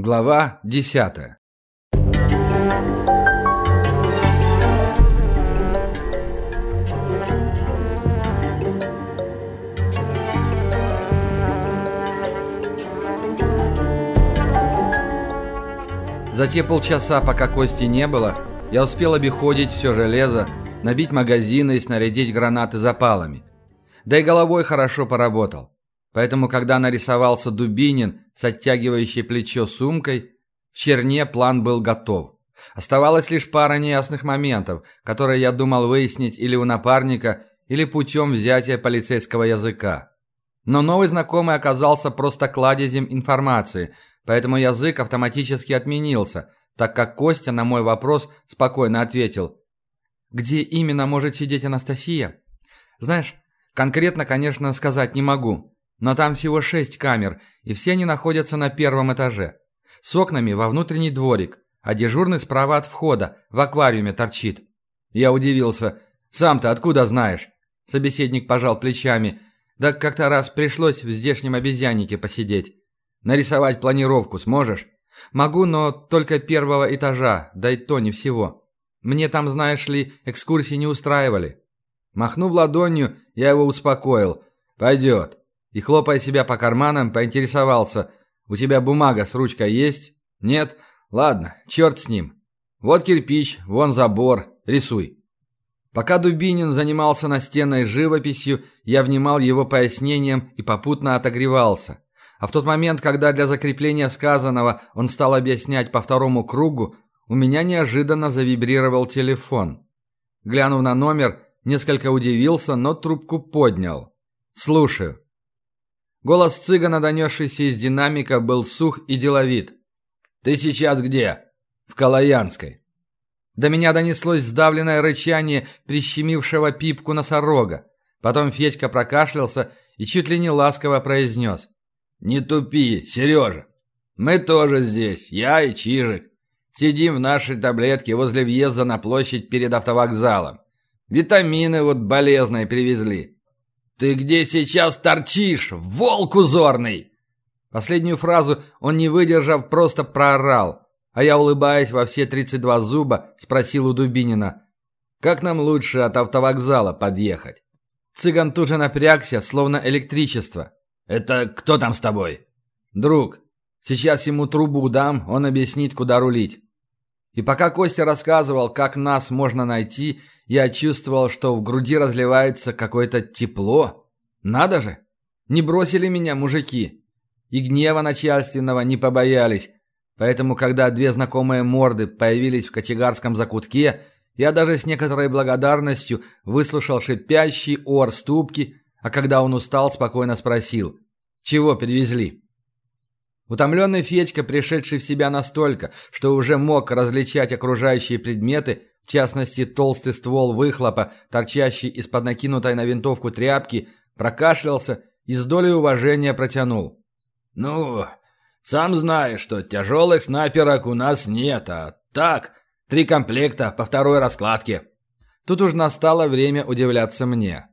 Глава десятая За те полчаса, пока Кости не было, я успел обиходить все железо, набить магазины и снарядить гранаты запалами. Да и головой хорошо поработал. Поэтому, когда нарисовался Дубинин с оттягивающей плечо сумкой, в черне план был готов. Оставалась лишь пара неясных моментов, которые я думал выяснить или у напарника, или путем взятия полицейского языка. Но новый знакомый оказался просто кладезем информации – Поэтому язык автоматически отменился, так как Костя на мой вопрос спокойно ответил. «Где именно может сидеть Анастасия?» «Знаешь, конкретно, конечно, сказать не могу, но там всего шесть камер, и все они находятся на первом этаже. С окнами во внутренний дворик, а дежурный справа от входа, в аквариуме торчит». Я удивился. «Сам-то откуда знаешь?» Собеседник пожал плечами. «Да как-то раз пришлось в здешнем обезьяннике посидеть». Нарисовать планировку сможешь? Могу, но только первого этажа, да и то не всего. Мне там, знаешь ли, экскурсии не устраивали. Махнув ладонью, я его успокоил. Пойдет. И, хлопая себя по карманам, поинтересовался. У тебя бумага с ручкой есть? Нет? Ладно, черт с ним. Вот кирпич, вон забор. Рисуй. Пока Дубинин занимался настенной живописью, я внимал его пояснениям и попутно отогревался. А в тот момент, когда для закрепления сказанного он стал объяснять по второму кругу, у меня неожиданно завибрировал телефон. Глянув на номер, несколько удивился, но трубку поднял. «Слушаю». Голос цыгана, донесшийся из динамика, был сух и деловит. «Ты сейчас где?» «В Калаянской». До меня донеслось сдавленное рычание прищемившего пипку носорога. Потом Федька прокашлялся и чуть ли не ласково произнес. «Не тупи, Сережа. Мы тоже здесь, я и Чижик. Сидим в нашей таблетке возле въезда на площадь перед автовокзалом. Витамины вот болезные привезли. Ты где сейчас торчишь, волк узорный?» Последнюю фразу он, не выдержав, просто проорал. А я, улыбаясь во все 32 зуба, спросил у Дубинина, «Как нам лучше от автовокзала подъехать?» Цыган тут же напрягся, словно электричество. «Это кто там с тобой?» «Друг. Сейчас ему трубу дам, он объяснит, куда рулить». И пока Костя рассказывал, как нас можно найти, я чувствовал, что в груди разливается какое-то тепло. Надо же! Не бросили меня мужики. И гнева начальственного не побоялись. Поэтому, когда две знакомые морды появились в кочегарском закутке, я даже с некоторой благодарностью выслушал шипящий ор ступки, а когда он устал, спокойно спросил, «Чего привезли?» Утомленный Федька, пришедший в себя настолько, что уже мог различать окружающие предметы, в частности толстый ствол выхлопа, торчащий из-под накинутой на винтовку тряпки, прокашлялся и с долей уважения протянул. «Ну, сам знаешь, что тяжелых снайперок у нас нет, а так, три комплекта по второй раскладке». Тут уж настало время удивляться мне.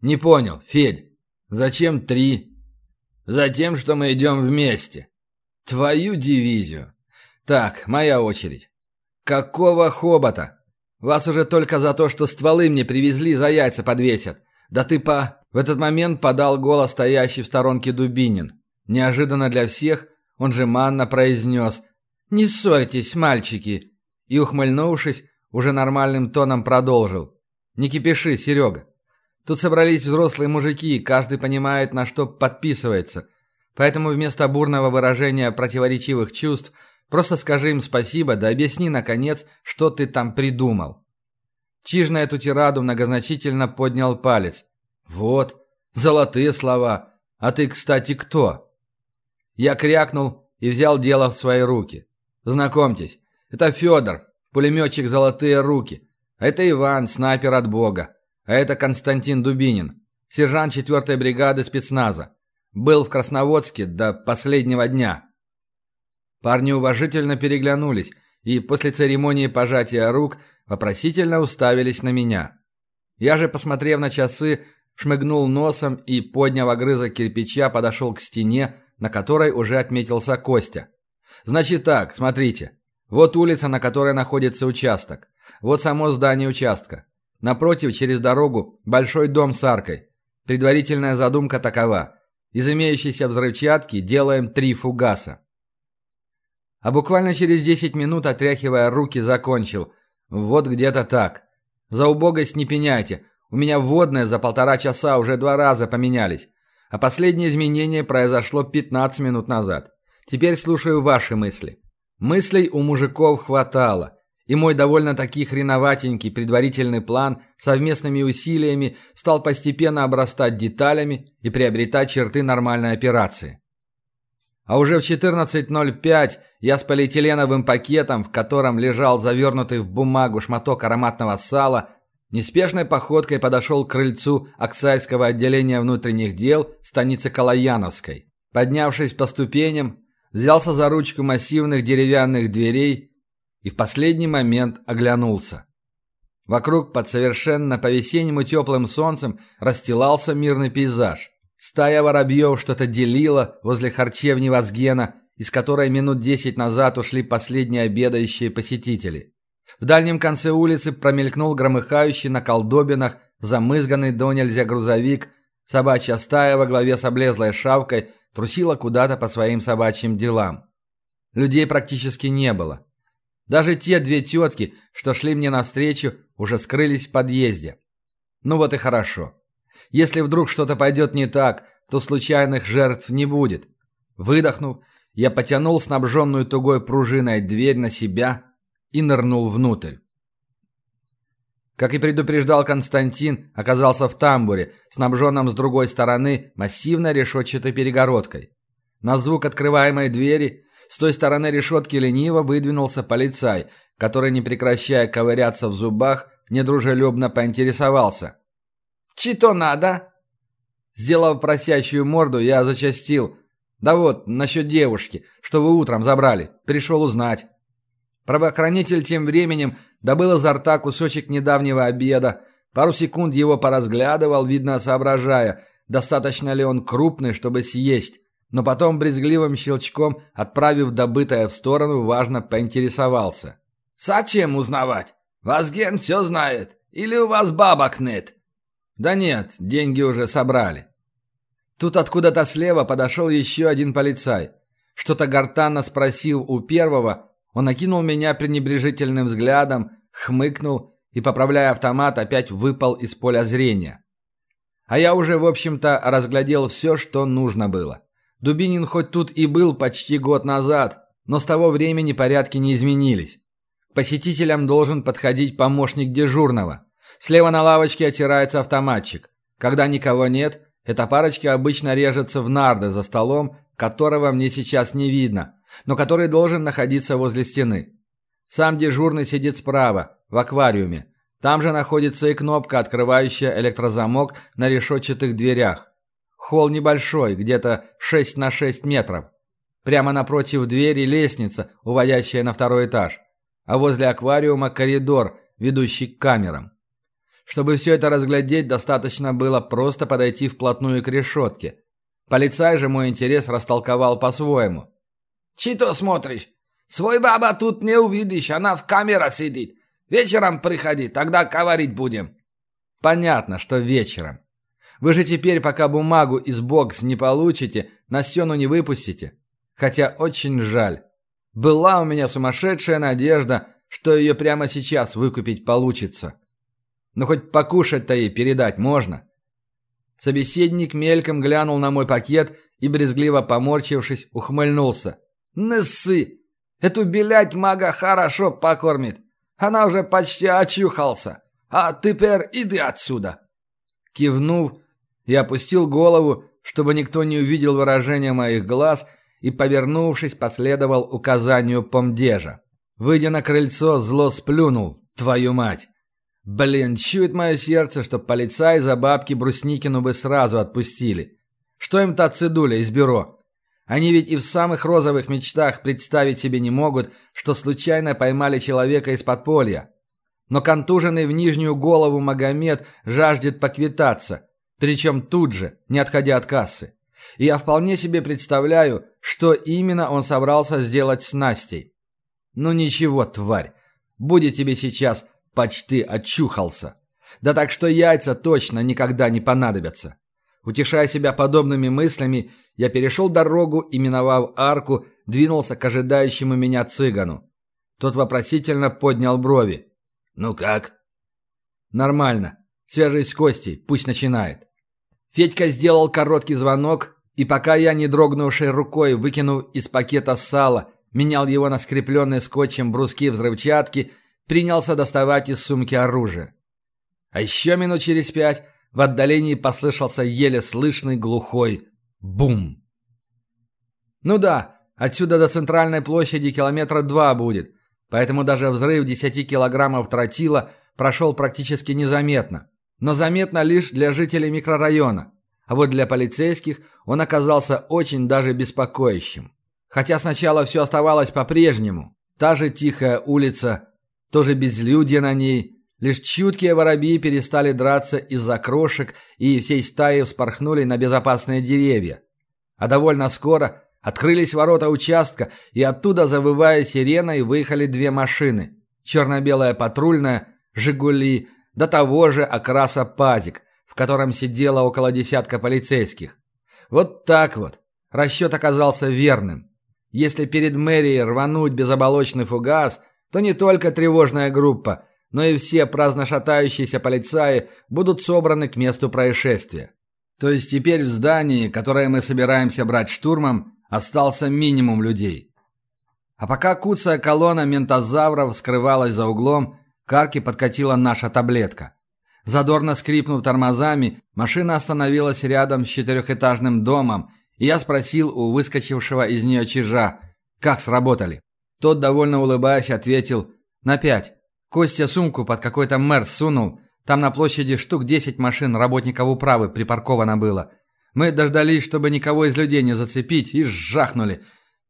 «Не понял, Федь, зачем три?» «Затем, что мы идем вместе». «Твою дивизию». «Так, моя очередь». «Какого хобота? Вас уже только за то, что стволы мне привезли, за яйца подвесят. Да ты по...» В этот момент подал голос стоящий в сторонке Дубинин. Неожиданно для всех он же манно произнес «Не ссорьтесь, мальчики!» и, ухмыльнувшись, уже нормальным тоном продолжил. «Не кипиши, Серега. Тут собрались взрослые мужики, каждый понимает, на что подписывается. Поэтому вместо бурного выражения противоречивых чувств просто скажи им спасибо, да объясни, наконец, что ты там придумал». Чиж на эту тираду многозначительно поднял палец. «Вот, золотые слова. А ты, кстати, кто?» Я крякнул и взял дело в свои руки. «Знакомьтесь, это Федор, пулеметчик «Золотые руки». А это Иван, снайпер от Бога. А это Константин Дубинин, сержант 4-й бригады спецназа. Был в Красноводске до последнего дня. Парни уважительно переглянулись и после церемонии пожатия рук вопросительно уставились на меня. Я же, посмотрев на часы, шмыгнул носом и, подняв огрызок кирпича, подошел к стене, на которой уже отметился Костя. Значит так, смотрите. Вот улица, на которой находится участок. Вот само здание участка. Напротив, через дорогу, большой дом с аркой. Предварительная задумка такова. Из имеющейся взрывчатки делаем три фугаса. А буквально через 10 минут, отряхивая руки, закончил. Вот где-то так. За убогость не пеняйте. У меня водные за полтора часа уже два раза поменялись. А последнее изменение произошло 15 минут назад. Теперь слушаю ваши мысли. Мыслей у мужиков хватало. И мой довольно-таки хреноватенький предварительный план совместными усилиями стал постепенно обрастать деталями и приобретать черты нормальной операции. А уже в 14.05 я с полиэтиленовым пакетом, в котором лежал завернутый в бумагу шматок ароматного сала, неспешной походкой подошел к крыльцу Оксайского отделения внутренних дел станицы Калаяновской. Поднявшись по ступеням, взялся за ручку массивных деревянных дверей и в последний момент оглянулся. Вокруг под совершенно по-весеннему теплым солнцем расстилался мирный пейзаж. Стая воробьев что-то делила возле харчевни Вазгена, из которой минут десять назад ушли последние обедающие посетители. В дальнем конце улицы промелькнул громыхающий на колдобинах замызганный до нельзя грузовик, собачья стая во главе с облезлой шавкой трусила куда-то по своим собачьим делам. Людей практически не было. Даже те две тетки, что шли мне навстречу, уже скрылись в подъезде. Ну вот и хорошо. Если вдруг что-то пойдет не так, то случайных жертв не будет. Выдохнув, я потянул снабженную тугой пружиной дверь на себя и нырнул внутрь. Как и предупреждал Константин, оказался в тамбуре, снабженном с другой стороны массивной решетчатой перегородкой. На звук открываемой двери с той стороны решетки лениво выдвинулся полицай, который, не прекращая ковыряться в зубах, недружелюбно поинтересовался. «Чи-то надо?» Сделав просящую морду, я зачастил. «Да вот, насчет девушки, что вы утром забрали. Пришел узнать». Правоохранитель тем временем добыл изо рта кусочек недавнего обеда, пару секунд его поразглядывал, видно соображая, достаточно ли он крупный, чтобы съесть, но потом брезгливым щелчком, отправив добытое в сторону, важно поинтересовался. «Зачем узнавать? Вазген все знает. Или у вас бабок нет?» «Да нет, деньги уже собрали». Тут откуда-то слева подошел еще один полицай. Что-то гортанно спросил у первого, он окинул меня пренебрежительным взглядом, хмыкнул и, поправляя автомат, опять выпал из поля зрения. А я уже, в общем-то, разглядел все, что нужно было. Дубинин хоть тут и был почти год назад, но с того времени порядки не изменились. К посетителям должен подходить помощник дежурного. Слева на лавочке отирается автоматчик. Когда никого нет, эта парочка обычно режется в нарды за столом, которого мне сейчас не видно – но который должен находиться возле стены. Сам дежурный сидит справа, в аквариуме. Там же находится и кнопка, открывающая электрозамок на решетчатых дверях. Холл небольшой, где-то 6 на 6 метров. Прямо напротив двери лестница, уводящая на второй этаж. А возле аквариума коридор, ведущий к камерам. Чтобы все это разглядеть, достаточно было просто подойти вплотную к решетке. Полицай же мой интерес растолковал по-своему. Чито смотришь? Свой баба тут не увидишь, она в камере сидит. Вечером приходи, тогда говорить будем». «Понятно, что вечером. Вы же теперь, пока бумагу из бокс не получите, на стену не выпустите. Хотя очень жаль. Была у меня сумасшедшая надежда, что ее прямо сейчас выкупить получится. Но хоть покушать-то ей передать можно». Собеседник мельком глянул на мой пакет и, брезгливо поморчившись, ухмыльнулся. «Не ссы! Эту белять мага хорошо покормит. Она уже почти очухался. А теперь иди отсюда!» Кивнув, я опустил голову, чтобы никто не увидел выражения моих глаз, и, повернувшись, последовал указанию помдежа. Выйдя на крыльцо, зло сплюнул. «Твою мать!» Блин, чует мое сердце, что полицай за бабки Брусникину бы сразу отпустили. Что им та цедуля из бюро? Они ведь и в самых розовых мечтах представить себе не могут, что случайно поймали человека из подполья. Но контуженный в нижнюю голову Магомед жаждет поквитаться, причем тут же, не отходя от кассы. И я вполне себе представляю, что именно он собрался сделать с Настей. «Ну ничего, тварь, будет тебе сейчас, почти очухался. Да так что яйца точно никогда не понадобятся». Утешая себя подобными мыслями, я перешел дорогу и, миновав арку, двинулся к ожидающему меня цыгану. Тот вопросительно поднял брови. «Ну как?» «Нормально. Свяжись с Костей, пусть начинает». Федька сделал короткий звонок, и пока я, не дрогнувшей рукой, выкинув из пакета сало, менял его на скрепленные скотчем бруски взрывчатки, принялся доставать из сумки оружие. А еще минут через пять в отдалении послышался еле слышный глухой бум. Ну да, отсюда до центральной площади километра два будет, поэтому даже взрыв 10 килограммов тротила прошел практически незаметно но заметно лишь для жителей микрорайона. А вот для полицейских он оказался очень даже беспокоящим. Хотя сначала все оставалось по-прежнему. Та же тихая улица, тоже безлюдье на ней. Лишь чуткие воробьи перестали драться из-за крошек и всей стаи вспорхнули на безопасные деревья. А довольно скоро открылись ворота участка, и оттуда, завывая сиреной, выехали две машины. Черно-белая патрульная, «Жигули», до того же окраса пазик, в котором сидело около десятка полицейских. Вот так вот. Расчет оказался верным. Если перед мэрией рвануть безоболочный фугас, то не только тревожная группа, но и все праздно шатающиеся полицаи будут собраны к месту происшествия. То есть теперь в здании, которое мы собираемся брать штурмом, остался минимум людей. А пока куцая колонна ментозавров скрывалась за углом, к подкатила наша таблетка. Задорно скрипнув тормозами, машина остановилась рядом с четырехэтажным домом, и я спросил у выскочившего из нее чижа, как сработали. Тот, довольно улыбаясь, ответил «На пять». Костя сумку под какой-то мэр сунул. Там на площади штук десять машин работников управы припарковано было. Мы дождались, чтобы никого из людей не зацепить, и сжахнули.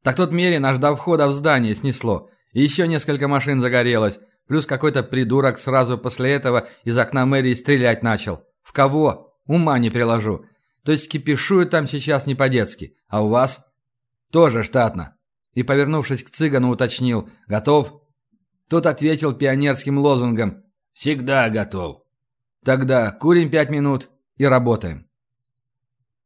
Так тот мерин аж до входа в здание снесло. И еще несколько машин загорелось. Плюс какой-то придурок сразу после этого из окна мэрии стрелять начал. В кого? Ума не приложу. То есть кипишуют там сейчас не по-детски. А у вас? Тоже штатно. И, повернувшись к цыгану, уточнил. Готов? Тот ответил пионерским лозунгом. Всегда готов. Тогда курим пять минут и работаем.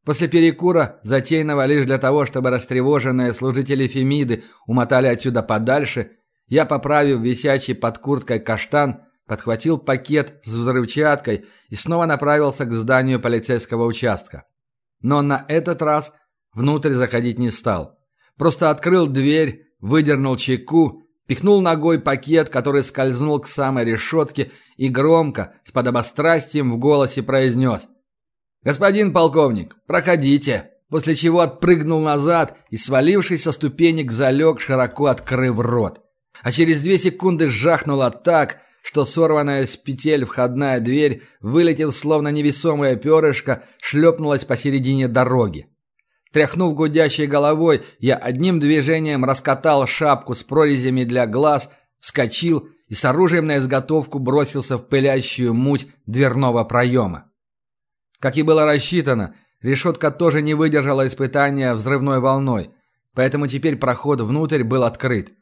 После перекура, затейного лишь для того, чтобы растревоженные служители Фемиды умотали отсюда подальше, я, поправив висячий под курткой каштан, подхватил пакет с взрывчаткой и снова направился к зданию полицейского участка. Но на этот раз внутрь заходить не стал. Просто открыл дверь, выдернул чеку, пихнул ногой пакет, который скользнул к самой решетке и громко, с подобострастием в голосе произнес «Господин полковник, проходите!» После чего отпрыгнул назад и, свалившись со ступенек, залег, широко открыв рот а через две секунды жахнуло так, что сорванная с петель входная дверь, вылетев словно невесомое перышко, шлепнулась посередине дороги. Тряхнув гудящей головой, я одним движением раскатал шапку с прорезями для глаз, вскочил и с оружием на изготовку бросился в пылящую муть дверного проема. Как и было рассчитано, решетка тоже не выдержала испытания взрывной волной, поэтому теперь проход внутрь был открыт.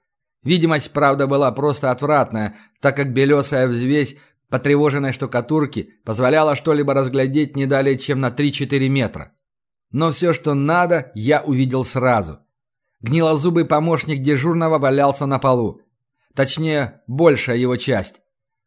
Видимость, правда, была просто отвратная, так как белесая взвесь потревоженной штукатурки позволяла что-либо разглядеть не далее, чем на 3-4 метра. Но все, что надо, я увидел сразу. Гнилозубый помощник дежурного валялся на полу. Точнее, большая его часть.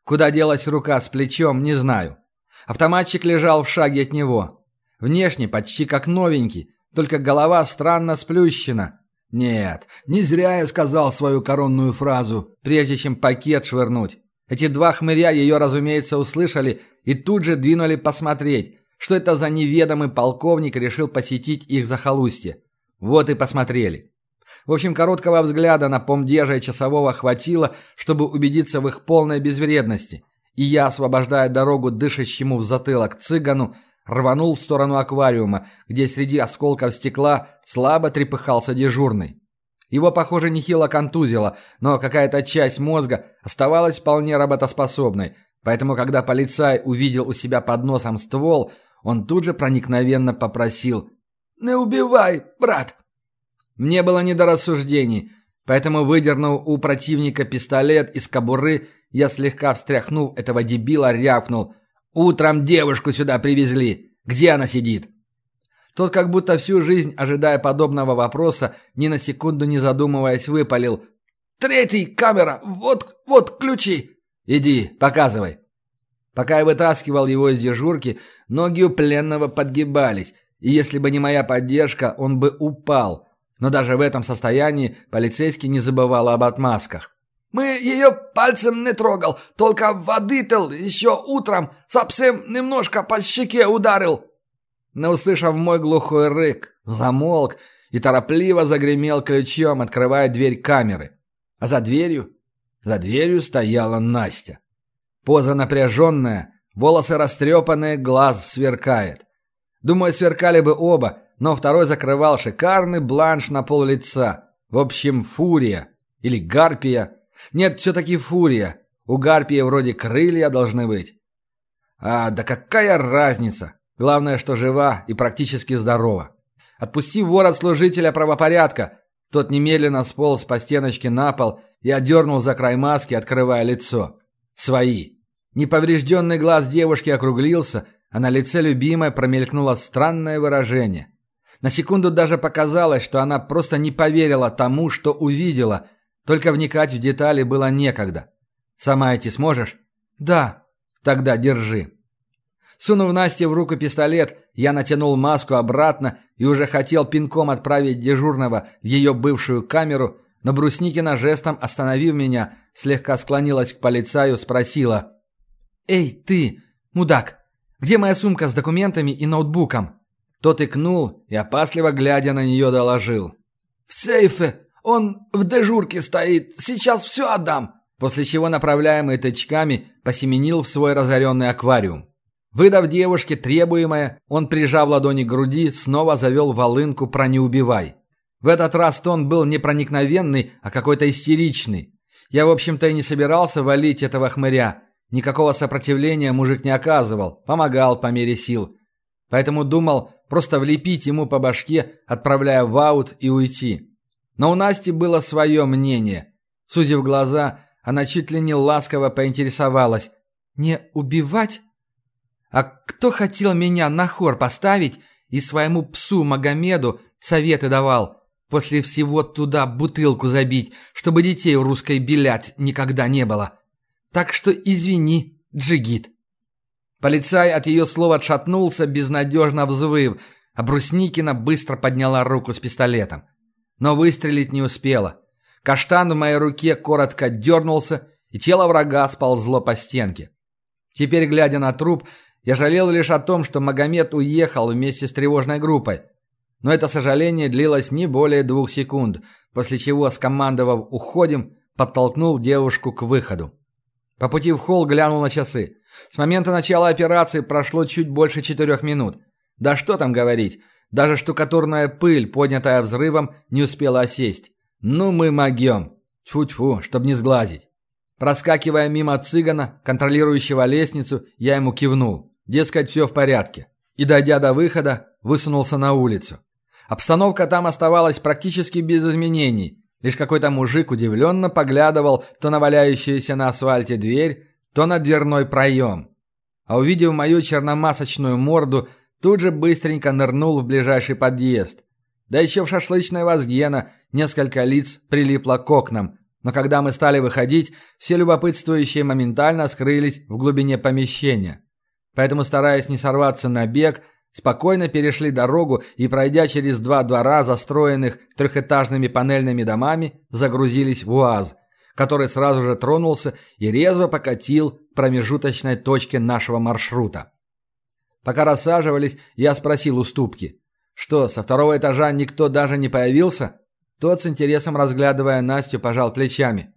Куда делась рука с плечом, не знаю. Автоматчик лежал в шаге от него. Внешне почти как новенький, только голова странно сплющена, нет, не зря я сказал свою коронную фразу, прежде чем пакет швырнуть. Эти два хмыря ее, разумеется, услышали и тут же двинули посмотреть, что это за неведомый полковник решил посетить их захолустье. Вот и посмотрели. В общем, короткого взгляда на помдежа и часового хватило, чтобы убедиться в их полной безвредности. И я, освобождая дорогу дышащему в затылок цыгану, рванул в сторону аквариума, где среди осколков стекла слабо трепыхался дежурный. Его, похоже, нехило контузило, но какая-то часть мозга оставалась вполне работоспособной, поэтому, когда полицай увидел у себя под носом ствол, он тут же проникновенно попросил «Не убивай, брат!» Мне было не до рассуждений, поэтому, выдернув у противника пистолет из кобуры, я слегка встряхнул этого дебила, рявкнул. «Утром девушку сюда привезли. Где она сидит?» Тот, как будто всю жизнь, ожидая подобного вопроса, ни на секунду не задумываясь, выпалил. «Третий, камера! Вот, вот ключи!» «Иди, показывай!» Пока я вытаскивал его из дежурки, ноги у пленного подгибались, и если бы не моя поддержка, он бы упал. Но даже в этом состоянии полицейский не забывал об отмазках. «Мы ее пальцем не трогал, только воды-то еще утром совсем немножко по щеке ударил». Но, услышав мой глухой рык, замолк и торопливо загремел ключом, открывая дверь камеры. А за дверью? За дверью стояла Настя. Поза напряженная, волосы растрепанные, глаз сверкает. Думаю, сверкали бы оба, но второй закрывал шикарный бланш на пол лица. В общем, фурия. Или гарпия. Нет, все-таки фурия. У гарпии вроде крылья должны быть. А, да какая разница? Главное, что жива и практически здорова. Отпустив ворот служителя правопорядка, тот немедленно сполз по стеночке на пол и отдернул за край маски, открывая лицо. Свои. Неповрежденный глаз девушки округлился, а на лице любимой промелькнуло странное выражение. На секунду даже показалось, что она просто не поверила тому, что увидела, только вникать в детали было некогда. «Сама идти сможешь?» «Да». «Тогда держи». Сунув Насте в руку пистолет, я натянул маску обратно и уже хотел пинком отправить дежурного в ее бывшую камеру, но Брусникина жестом, остановив меня, слегка склонилась к полицаю, спросила. «Эй, ты, мудак, где моя сумка с документами и ноутбуком?» Тот икнул и, опасливо глядя на нее, доложил. «В сейфе! Он в дежурке стоит! Сейчас все отдам!» После чего, направляемый тычками, посеменил в свой разоренный аквариум. Выдав девушке требуемое, он, прижав ладони к груди, снова завел волынку про «не убивай». В этот раз тон был не проникновенный, а какой-то истеричный. Я, в общем-то, и не собирался валить этого хмыря. Никакого сопротивления мужик не оказывал, помогал по мере сил. Поэтому думал просто влепить ему по башке, отправляя в аут и уйти. Но у Насти было свое мнение. Сузив глаза, она чуть ли не ласково поинтересовалась. «Не убивать?» А кто хотел меня на хор поставить и своему псу Магомеду советы давал? После всего туда бутылку забить, чтобы детей у русской белять никогда не было. Так что извини, джигит. Полицай от ее слов отшатнулся, безнадежно взвыв, а Брусникина быстро подняла руку с пистолетом. Но выстрелить не успела. Каштан в моей руке коротко дернулся, и тело врага сползло по стенке. Теперь, глядя на труп, я жалел лишь о том, что Магомед уехал вместе с тревожной группой. Но это сожаление длилось не более двух секунд, после чего, скомандовав «уходим», подтолкнул девушку к выходу. По пути в холл глянул на часы. С момента начала операции прошло чуть больше четырех минут. Да что там говорить, даже штукатурная пыль, поднятая взрывом, не успела осесть. Ну мы могем. Тьфу-тьфу, чтобы не сглазить. Проскакивая мимо цыгана, контролирующего лестницу, я ему кивнул. Дескать, все в порядке. И, дойдя до выхода, высунулся на улицу. Обстановка там оставалась практически без изменений. Лишь какой-то мужик удивленно поглядывал то на валяющуюся на асфальте дверь, то на дверной проем. А увидев мою черномасочную морду, тут же быстренько нырнул в ближайший подъезд. Да еще в шашлычной Вазгена несколько лиц прилипло к окнам, но когда мы стали выходить, все любопытствующие моментально скрылись в глубине помещения. Поэтому, стараясь не сорваться на бег, спокойно перешли дорогу и, пройдя через два двора, застроенных трехэтажными панельными домами, загрузились в УАЗ, который сразу же тронулся и резво покатил к промежуточной точке нашего маршрута. Пока рассаживались, я спросил уступки. Что, со второго этажа никто даже не появился? Тот, с интересом разглядывая Настю, пожал плечами.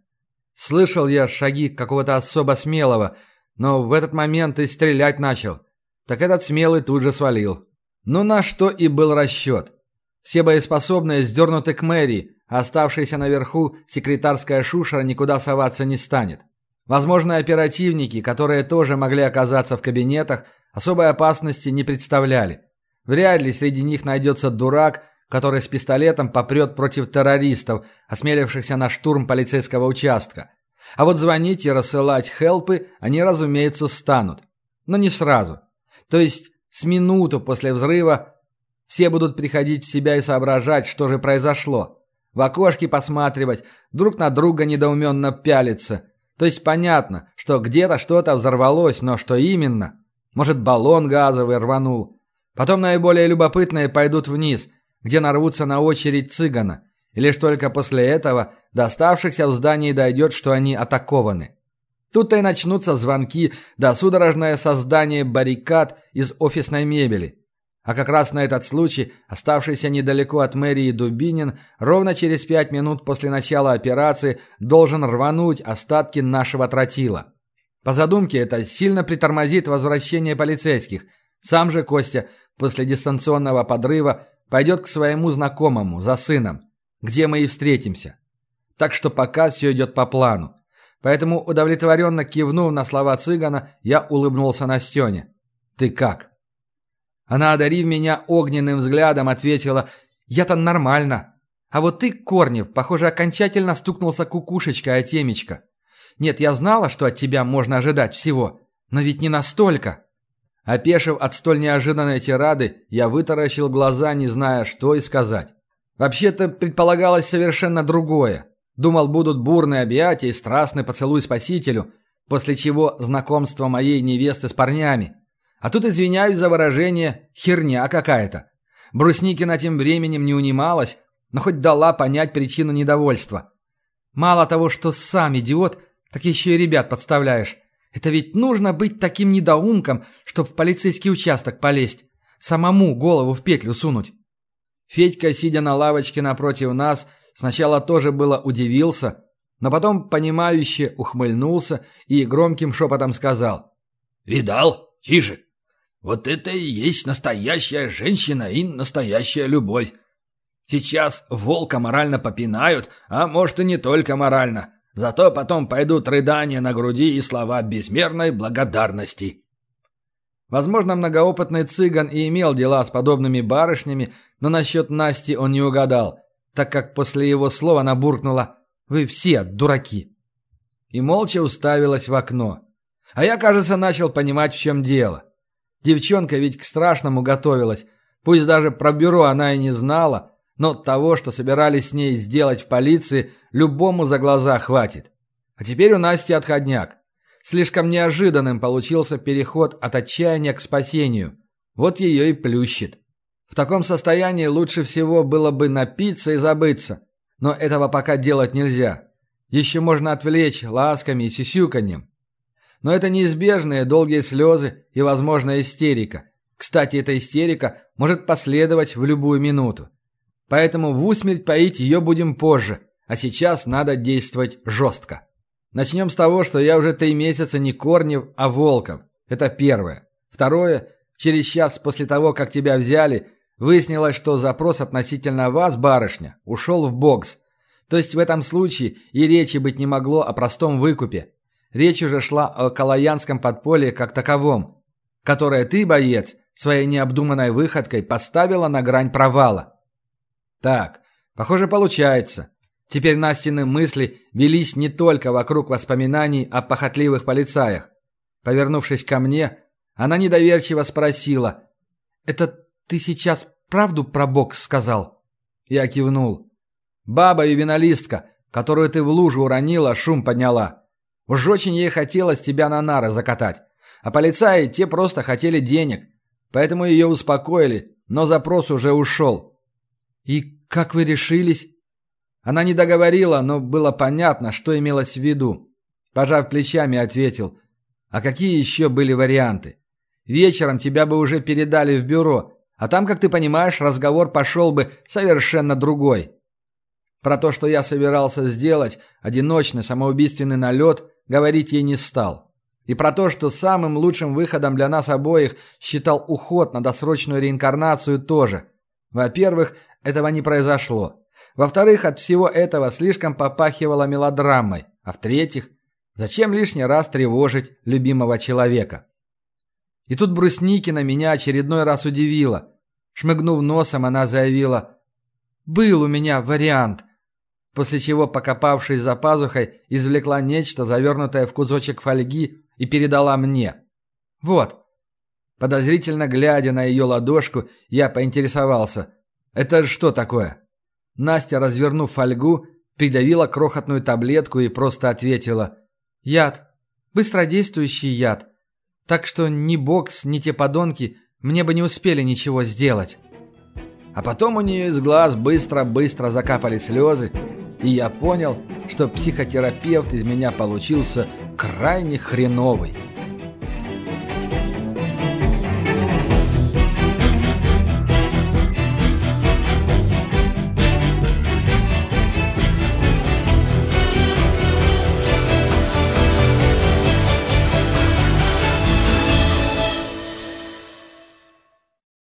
Слышал я шаги какого-то особо смелого – но в этот момент и стрелять начал. Так этот смелый тут же свалил. Ну на что и был расчет. Все боеспособные сдернуты к мэрии, а оставшаяся наверху секретарская шушера никуда соваться не станет. Возможно, оперативники, которые тоже могли оказаться в кабинетах, особой опасности не представляли. Вряд ли среди них найдется дурак, который с пистолетом попрет против террористов, осмелившихся на штурм полицейского участка. А вот звонить и рассылать хелпы они, разумеется, станут. Но не сразу. То есть с минуту после взрыва все будут приходить в себя и соображать, что же произошло. В окошки посматривать, друг на друга недоуменно пялиться. То есть понятно, что где-то что-то взорвалось, но что именно? Может, баллон газовый рванул. Потом наиболее любопытные пойдут вниз, где нарвутся на очередь цыгана. И лишь только после этого до оставшихся в здании дойдет, что они атакованы. Тут-то и начнутся звонки да судорожное создание баррикад из офисной мебели. А как раз на этот случай, оставшийся недалеко от мэрии Дубинин, ровно через пять минут после начала операции должен рвануть остатки нашего тротила. По задумке это сильно притормозит возвращение полицейских. Сам же Костя после дистанционного подрыва пойдет к своему знакомому, за сыном, где мы и встретимся. Так что пока все идет по плану. Поэтому, удовлетворенно кивнув на слова цыгана, я улыбнулся Настене. «Ты как?» Она, одарив меня огненным взглядом, ответила «Я-то нормально. А вот ты, Корнев, похоже, окончательно стукнулся кукушечкой о темечко. Нет, я знала, что от тебя можно ожидать всего, но ведь не настолько». Опешив от столь неожиданной тирады, я вытаращил глаза, не зная, что и сказать. Вообще-то предполагалось совершенно другое. Думал, будут бурные объятия и страстный поцелуй спасителю, после чего знакомство моей невесты с парнями. А тут, извиняюсь за выражение, херня какая-то. Брусникина тем временем не унималась, но хоть дала понять причину недовольства. Мало того, что сам идиот, так еще и ребят подставляешь. Это ведь нужно быть таким недоумком, чтоб в полицейский участок полезть. Самому голову в петлю сунуть. Федька, сидя на лавочке напротив нас, сначала тоже было удивился, но потом понимающе ухмыльнулся и громким шепотом сказал. «Видал, Чижик? Вот это и есть настоящая женщина и настоящая любовь. Сейчас волка морально попинают, а может и не только морально. Зато потом пойдут рыдания на груди и слова безмерной благодарности. Возможно, многоопытный цыган и имел дела с подобными барышнями, но насчет Насти он не угадал, так как после его слова она буркнула «Вы все дураки!» и молча уставилась в окно. А я, кажется, начал понимать, в чем дело. Девчонка ведь к страшному готовилась. Пусть даже про бюро она и не знала, но того, что собирались с ней сделать в полиции, любому за глаза хватит. А теперь у Насти отходняк. Слишком неожиданным получился переход от отчаяния к спасению. Вот ее и плющит. В таком состоянии лучше всего было бы напиться и забыться. Но этого пока делать нельзя. Еще можно отвлечь ласками и сюсюканьем. Но это неизбежные долгие слезы и, возможно, истерика. Кстати, эта истерика может последовать в любую минуту. Поэтому в усмерть поить ее будем позже, а сейчас надо действовать жестко. Начнем с того, что я уже три месяца не Корнев, а Волков. Это первое. Второе. Через час после того, как тебя взяли, выяснилось, что запрос относительно вас, барышня, ушел в бокс. То есть в этом случае и речи быть не могло о простом выкупе. Речь уже шла о Калаянском подполье как таковом, которое ты, боец, своей необдуманной выходкой поставила на грань провала. Так, похоже, получается. Теперь Настины мысли велись не только вокруг воспоминаний о похотливых полицаях. Повернувшись ко мне, она недоверчиво спросила. «Это ты сейчас правду про бокс сказал?» Я кивнул. «Баба ювеналистка, которую ты в лужу уронила, шум подняла. Уж очень ей хотелось тебя на нары закатать. А полицаи те просто хотели денег. Поэтому ее успокоили, но запрос уже ушел. «И как вы решились?» Она не договорила, но было понятно, что имелось в виду. Пожав плечами, ответил. «А какие еще были варианты? Вечером тебя бы уже передали в бюро, а там, как ты понимаешь, разговор пошел бы совершенно другой». Про то, что я собирался сделать, одиночный самоубийственный налет, говорить ей не стал. И про то, что самым лучшим выходом для нас обоих считал уход на досрочную реинкарнацию тоже. Во-первых, этого не произошло. Во-вторых, от всего этого слишком попахивало мелодрамой. А в-третьих, зачем лишний раз тревожить любимого человека? И тут Брусникина меня очередной раз удивила. Шмыгнув носом, она заявила, был у меня вариант. После чего, покопавшись за пазухой, извлекла нечто, завернутое в кусочек фольги, и передала мне. Вот. Подозрительно глядя на ее ладошку, я поинтересовался. «Это что такое?» Настя, развернув фольгу, придавила крохотную таблетку и просто ответила. «Яд. Быстродействующий яд. Так что ни бокс, ни те подонки мне бы не успели ничего сделать». А потом у нее из глаз быстро-быстро закапали слезы, и я понял, что психотерапевт из меня получился крайне хреновый.